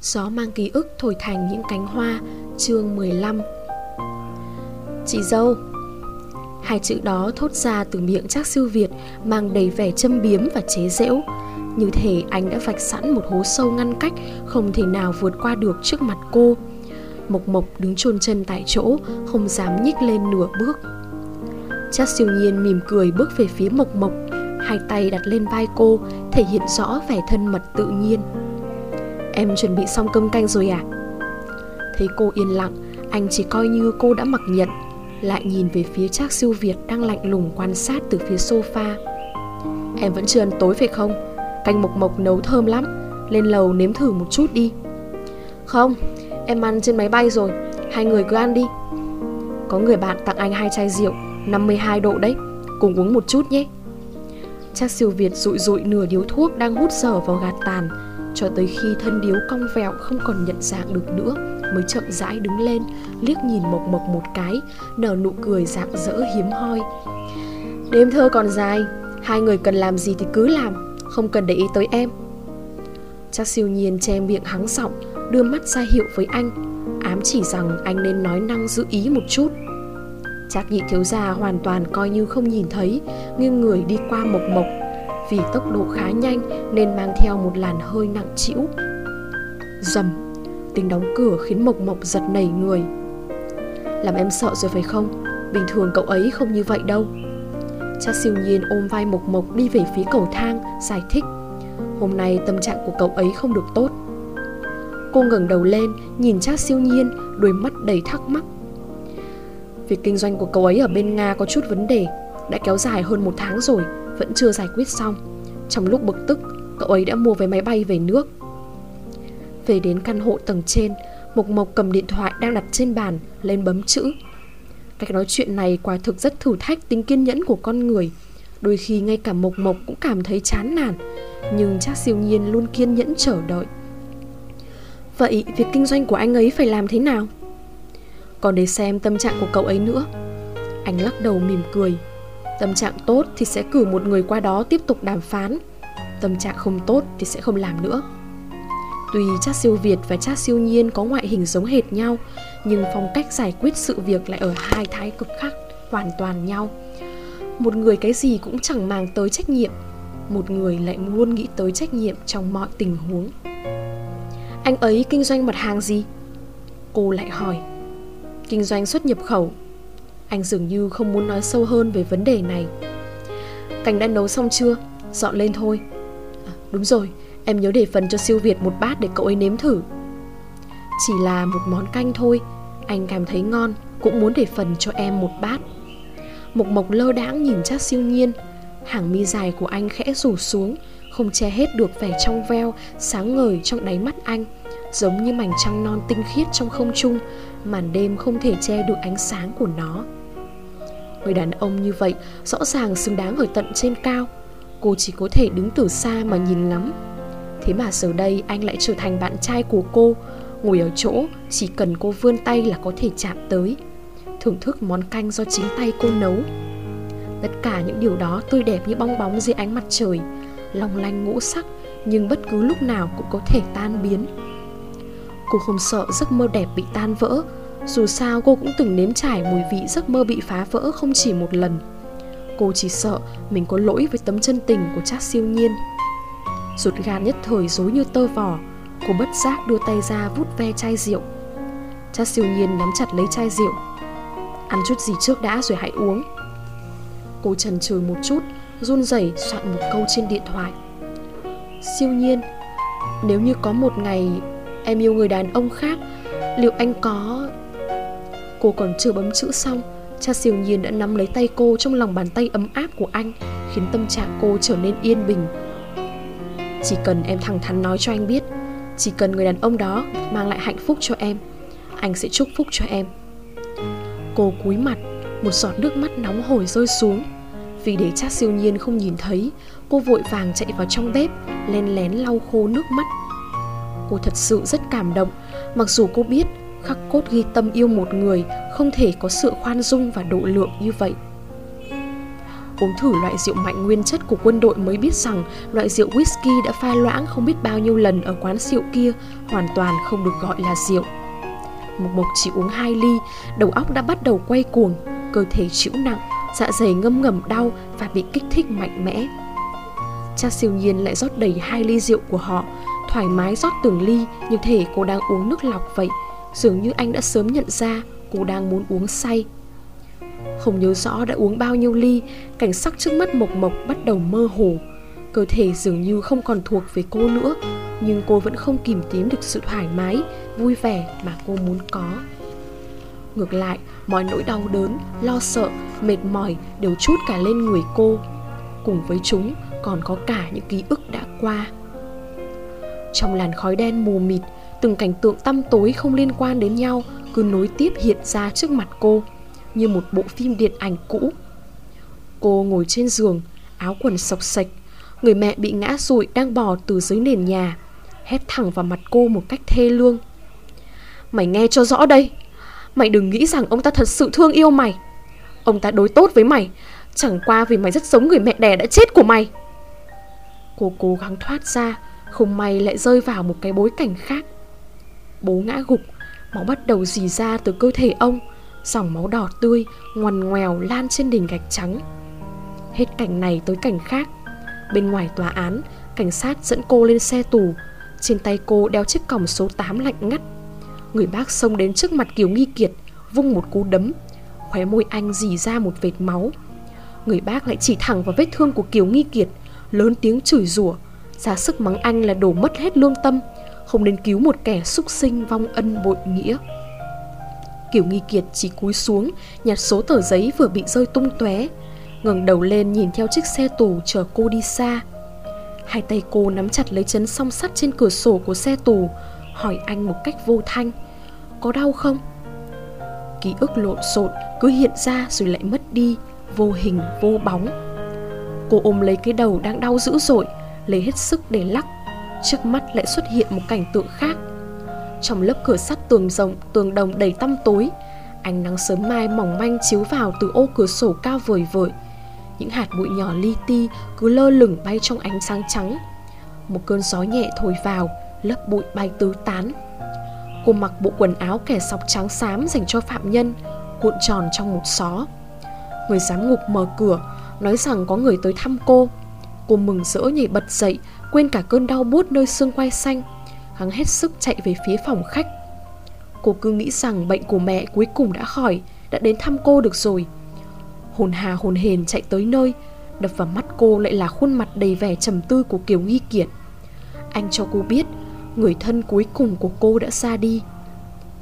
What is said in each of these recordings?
Gió mang ký ức thổi thành những cánh hoa, Chương 15 Chị dâu, Hai chữ đó thốt ra từ miệng chắc siêu Việt, Mang đầy vẻ châm biếm và chế giễu. Như thể anh đã vạch sẵn một hố sâu ngăn cách Không thể nào vượt qua được trước mặt cô. Mộc Mộc đứng chôn chân tại chỗ, Không dám nhích lên nửa bước. Chắc siêu nhiên mỉm cười bước về phía Mộc Mộc, Hai tay đặt lên vai cô, Thể hiện rõ vẻ thân mật tự nhiên. Em chuẩn bị xong cơm canh rồi à? Thấy cô yên lặng Anh chỉ coi như cô đã mặc nhận Lại nhìn về phía Trác siêu Việt Đang lạnh lùng quan sát từ phía sofa Em vẫn chưa ăn tối phải không? Canh mộc mộc nấu thơm lắm Lên lầu nếm thử một chút đi Không, em ăn trên máy bay rồi Hai người cứ ăn đi Có người bạn tặng anh hai chai rượu 52 độ đấy Cùng uống một chút nhé Chắc siêu Việt rụi rụi nửa điếu thuốc đang hút dở vào gạt tàn cho tới khi thân điếu cong vẹo không còn nhận dạng được nữa, mới chậm rãi đứng lên, liếc nhìn mộc mộc một cái, nở nụ cười dạng dỡ hiếm hoi. Đêm thơ còn dài, hai người cần làm gì thì cứ làm, không cần để ý tới em. Chắc siêu nhiên che miệng hắng giọng, đưa mắt ra hiệu với anh, ám chỉ rằng anh nên nói năng giữ ý một chút. Chắc nhị thiếu gia hoàn toàn coi như không nhìn thấy, nghiêng người đi qua mộc mộc vì tốc độ khá nhanh nên mang theo một làn hơi nặng trĩu. Dầm, tiếng đóng cửa khiến Mộc Mộc giật nảy người. Làm em sợ rồi phải không? Bình thường cậu ấy không như vậy đâu. Cha siêu nhiên ôm vai Mộc Mộc đi về phía cầu thang, giải thích. Hôm nay tâm trạng của cậu ấy không được tốt. Cô ngẩng đầu lên, nhìn cha siêu nhiên, đôi mắt đầy thắc mắc. Việc kinh doanh của cậu ấy ở bên Nga có chút vấn đề, đã kéo dài hơn một tháng rồi vẫn chưa giải quyết xong. Trong lúc bực tức, Cậu ấy đã mua vé máy bay về nước. Về đến căn hộ tầng trên, Mộc Mộc cầm điện thoại đang đặt trên bàn, Lên bấm chữ. Cách nói chuyện này quả thực rất thử thách tính kiên nhẫn của con người. Đôi khi ngay cả Mộc Mộc cũng cảm thấy chán nản, Nhưng chắc siêu nhiên luôn kiên nhẫn chờ đợi. Vậy việc kinh doanh của anh ấy phải làm thế nào? Còn để xem tâm trạng của cậu ấy nữa. Anh lắc đầu mỉm cười. Tâm trạng tốt thì sẽ cử một người qua đó tiếp tục đàm phán. Tâm trạng không tốt thì sẽ không làm nữa. Tuy chat siêu Việt và chat siêu nhiên có ngoại hình giống hệt nhau, Nhưng phong cách giải quyết sự việc lại ở hai thái cực khác, hoàn toàn nhau. Một người cái gì cũng chẳng màng tới trách nhiệm, Một người lại luôn nghĩ tới trách nhiệm trong mọi tình huống. Anh ấy kinh doanh mặt hàng gì? Cô lại hỏi. Kinh doanh xuất nhập khẩu anh dường như không muốn nói sâu hơn về vấn đề này. Cành đã nấu xong chưa? Dọn lên thôi. À, Đúng rồi, em nhớ để phần cho siêu Việt một bát để cậu ấy nếm thử. Chỉ là một món canh thôi Anh cảm thấy ngon Cũng muốn để phần cho em một bát. Mộc mộc lơ đãng nhìn chắc siêu nhiên Hàng mi dài của anh khẽ rủ xuống Không che hết được vẻ trong veo Sáng ngời trong đáy mắt anh Giống như mảnh trăng non tinh khiết trong không trung Màn đêm không thể che được ánh sáng của nó. Người đàn ông như vậy rõ ràng xứng đáng ở tận trên cao. Cô chỉ có thể đứng từ xa mà nhìn ngắm. Thế mà giờ đây anh lại trở thành bạn trai của cô. Ngồi ở chỗ, chỉ cần cô vươn tay là có thể chạm tới. Thưởng thức món canh do chính tay cô nấu. Tất cả những điều đó tươi đẹp như bong bóng dưới ánh mặt trời. Long lanh ngũ sắc, Nhưng bất cứ lúc nào cũng có thể tan biến. Cô không sợ giấc mơ đẹp bị tan vỡ dù sao cô cũng từng nếm trải mùi vị giấc mơ bị phá vỡ không chỉ một lần. Cô chỉ sợ mình có lỗi với tấm chân tình của Trác siêu nhiên. Rụt gan nhất thời dối như tơ vò, Cô bất giác đưa tay ra vút ve chai rượu. Trác siêu nhiên nắm chặt lấy chai rượu. Ăn chút gì trước đã rồi hãy uống. Cô chần chừ một chút, Run rẩy soạn một câu trên điện thoại. Siêu nhiên, Nếu như có một ngày Em yêu người đàn ông khác, Liệu anh có Cô còn chưa bấm chữ xong, Cha siêu nhiên đã nắm lấy tay cô trong lòng bàn tay ấm áp của anh, Khiến tâm trạng cô trở nên yên bình. Chỉ cần em thẳng thắn nói cho anh biết, Chỉ cần người đàn ông đó mang lại hạnh phúc cho em, Anh sẽ chúc phúc cho em. Cô cúi mặt, Một giọt nước mắt nóng hổi rơi xuống. Vì để cha siêu nhiên không nhìn thấy, Cô vội vàng chạy vào trong bếp, Len lén lau khô nước mắt. Cô thật sự rất cảm động, Mặc dù cô biết khắc cốt ghi tâm yêu một người không thể có sự khoan dung và độ lượng như vậy Uống thử loại rượu mạnh nguyên chất của quân đội mới biết rằng loại rượu whisky đã pha loãng không biết bao nhiêu lần ở quán rượu kia hoàn toàn không được gọi là rượu. Mộc Mộc chỉ uống hai ly, đầu óc đã bắt đầu quay cuồng, cơ thể chịu nặng, dạ dày ngâm ngầm đau và bị kích thích mạnh mẽ. Cha siêu nhiên lại rót đầy hai ly rượu của họ, thoải mái rót từng ly như thể cô đang uống nước lọc vậy. Dường như anh đã sớm nhận ra cô đang muốn uống say. Không nhớ rõ đã uống bao nhiêu ly, cảnh sắc trước mắt Mộc Mộc bắt đầu mơ hồ. Cơ thể dường như không còn thuộc về cô nữa, nhưng cô vẫn không kìm tím được sự thoải mái, vui vẻ mà cô muốn có. Ngược lại, mọi nỗi đau đớn, lo sợ, mệt mỏi đều chút cả lên người cô. Cùng với chúng còn có cả những ký ức đã qua. Trong làn khói đen mù mịt, từng cảnh tượng tăm tối không liên quan đến nhau cứ nối tiếp hiện ra trước mặt cô như một bộ phim điện ảnh cũ. Cô ngồi trên giường, áo quần sọc sạch, người mẹ bị ngã rụi đang bò từ dưới nền nhà, hét thẳng vào mặt cô một cách thê lương. Mày nghe cho rõ đây, mày đừng nghĩ rằng ông ta thật sự thương yêu mày. Ông ta đối tốt với mày, chẳng qua vì mày rất giống người mẹ đẻ đã chết của mày. Cô cố gắng thoát ra, không may lại rơi vào một cái bối cảnh khác. Bố ngã gục, máu bắt đầu dì ra từ cơ thể ông, dòng máu đỏ tươi ngoằn ngoèo lan trên đỉnh gạch trắng. Hết cảnh này tới cảnh khác. Bên ngoài tòa án cảnh sát dẫn cô lên xe tù. Trên tay cô đeo chiếc còng số 8 lạnh ngắt. Người bác xông đến trước mặt kiều nghi kiệt vung một cú đấm. Khóe môi anh dì ra một vệt máu. Người bác lại chỉ thẳng vào vết thương của kiều nghi kiệt lớn tiếng chửi rủa. Ra sức mắng anh là đổ mất hết lương tâm không nên cứu một kẻ súc sinh vong ân bội nghĩa. Kiều Nghi Kiệt chỉ cúi xuống, Nhặt số tờ giấy vừa bị rơi tung tóe, ngẩng đầu lên nhìn theo chiếc xe tù chờ cô đi xa. Hai tay cô nắm chặt lấy chấn song sắt trên cửa sổ của xe tù, Hỏi anh một cách vô thanh, Có đau không? Ký ức lộn xộn cứ hiện ra rồi lại mất đi, Vô hình, vô bóng. Cô ôm lấy cái đầu đang đau dữ dội, Lấy hết sức để lắc Trước mắt lại xuất hiện một cảnh tượng khác. Trong lớp cửa sắt tường rộng, tường đồng đầy tăm tối Ánh nắng sớm mai mỏng manh chiếu vào từ ô cửa sổ cao vời vợi. Những hạt bụi nhỏ li ti cứ lơ lửng bay trong ánh sáng trắng. Một cơn gió nhẹ thổi vào, lớp bụi bay tứ tán. Cô mặc bộ quần áo kẻ sọc trắng xám dành cho phạm nhân Cuộn tròn trong một xó. Người giám ngục mở cửa Nói rằng có người tới thăm cô. Cô mừng rỡ nhảy bật dậy, Quên cả cơn đau buốt nơi xương quai xanh. Hắn hết sức chạy về phía phòng khách. Cô cứ nghĩ rằng bệnh của mẹ cuối cùng đã khỏi, Đã đến thăm cô được rồi. Hồn hà hồn hền chạy tới nơi, Đập vào mắt cô lại là khuôn mặt đầy vẻ trầm tư của Kiều Nghi Kiệt. Anh cho cô biết, Người thân cuối cùng của cô đã ra đi.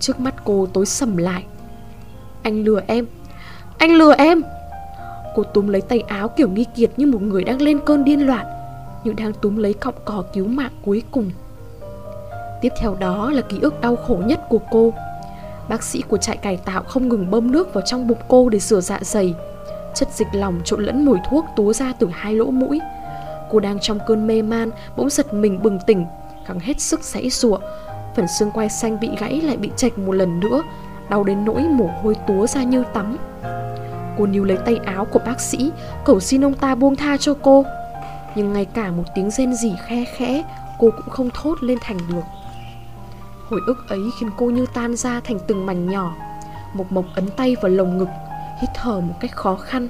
Trước mắt cô tối sầm lại. Anh lừa em, Anh lừa em! Cô túm lấy tay áo kiểu Nghi Kiệt như một người đang lên cơn điên loạn, Nhưng đang túm lấy cọng cỏ cứu mạng cuối cùng. Tiếp theo đó là ký ức đau khổ nhất của cô. Bác sĩ của trại cải tạo không ngừng bơm nước vào trong bụng cô để sửa dạ dày. Chất dịch lòng trộn lẫn mùi thuốc túa ra từ hai lỗ mũi. Cô đang trong cơn mê man, Bỗng giật mình bừng tỉnh, Gắng hết sức giãy giụa. Phần xương quai xanh bị gãy lại bị chạch một lần nữa, Đau đến nỗi mồ hôi túa ra như tắm. Cô níu lấy tay áo của bác sĩ, Cầu xin ông ta buông tha cho cô. Nhưng ngay cả một tiếng rên rỉ khe khẽ, Cô cũng không thốt lên thành được. Hồi ức ấy khiến cô như tan ra thành từng mảnh nhỏ Mộc mộc ấn tay vào lồng ngực, Hít thở một cách khó khăn.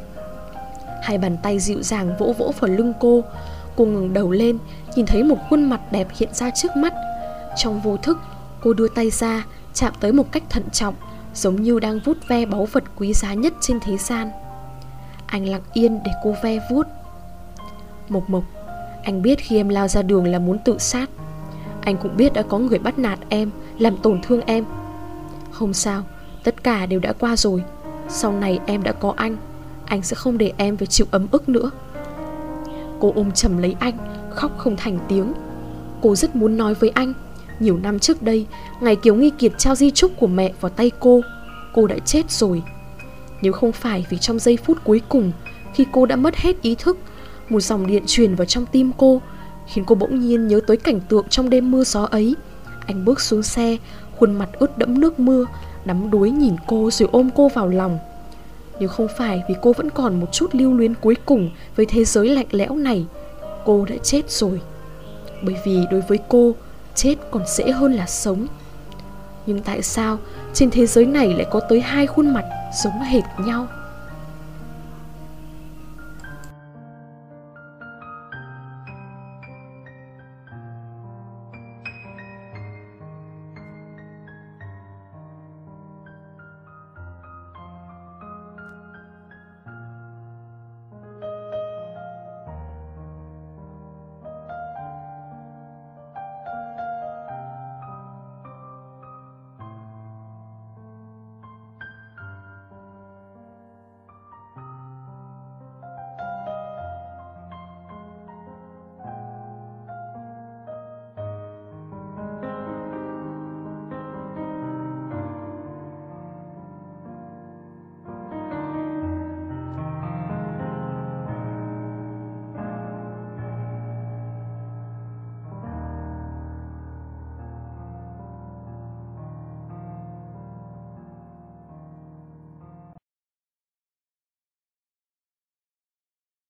Hai bàn tay dịu dàng vỗ vỗ vào lưng cô Cô ngừng đầu lên, Nhìn thấy một khuôn mặt đẹp hiện ra trước mắt. Trong vô thức, Cô đưa tay ra, Chạm tới một cách thận trọng Giống như đang vuốt ve báu vật quý giá nhất trên thế gian. Anh lặng yên để cô ve vuốt. Mộc mộc, Anh biết khi em lao ra đường là muốn tự sát. Anh cũng biết đã có người bắt nạt em, Làm tổn thương em. Không sao, Tất cả đều đã qua rồi. Sau này em đã có anh Anh sẽ không để em phải chịu ấm ức nữa. Cô ôm chầm lấy anh, Khóc không thành tiếng. Cô rất muốn nói với anh. Nhiều năm trước đây Ngày Kiều Nghi Kiệt trao di trúc của mẹ vào tay cô Cô đã chết rồi Nếu không phải vì trong giây phút cuối cùng Khi cô đã mất hết ý thức Một dòng điện truyền vào trong tim cô khiến cô bỗng nhiên nhớ tới cảnh tượng trong đêm mưa gió ấy. Anh bước xuống xe, khuôn mặt ướt đẫm nước mưa, đắm đuối nhìn cô rồi ôm cô vào lòng. Nếu không phải vì cô vẫn còn một chút lưu luyến cuối cùng với thế giới lạnh lẽo này, cô đã chết rồi. Bởi vì đối với cô, chết còn dễ hơn là sống. Nhưng tại sao trên thế giới này lại có tới hai khuôn mặt giống hệt nhau?